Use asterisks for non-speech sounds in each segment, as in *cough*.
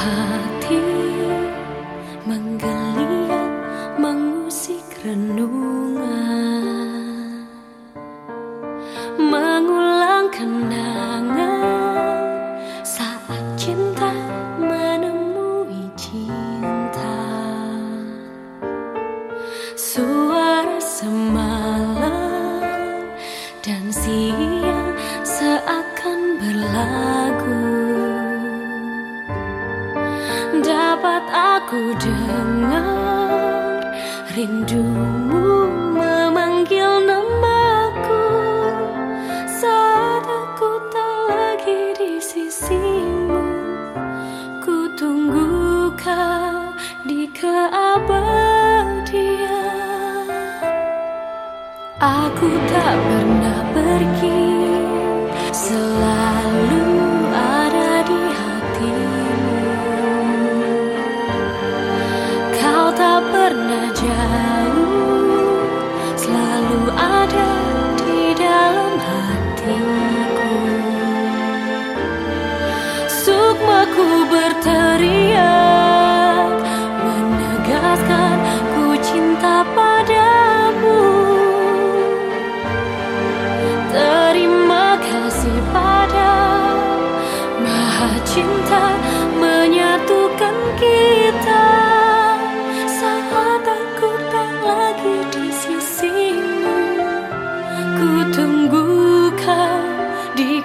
heart. *laughs* ku dengar rindumu memanggil namaku. Saat aku tak lagi di sisimu ku tunggu kau di keabadian. Aku tak pernah pernah jauh Selalu ada di dalam hatiku. Sukmaku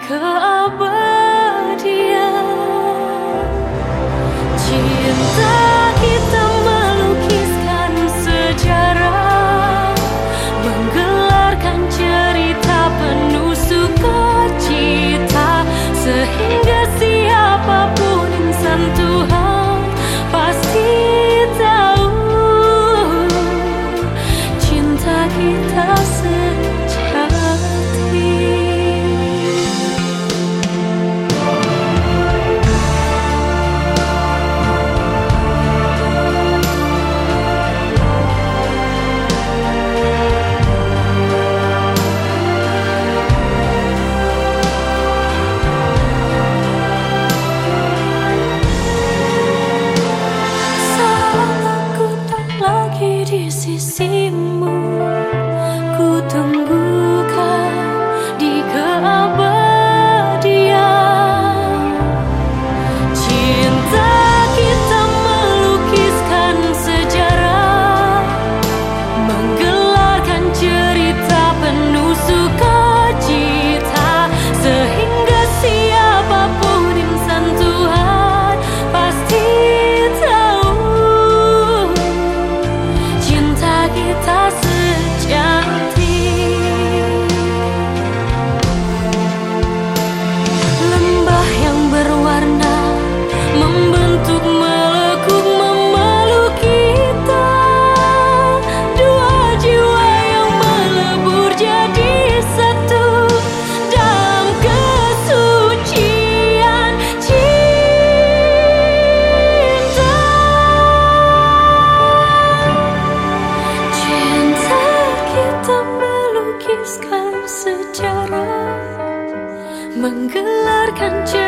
could sisimu ku tunggu menggelarkan cinta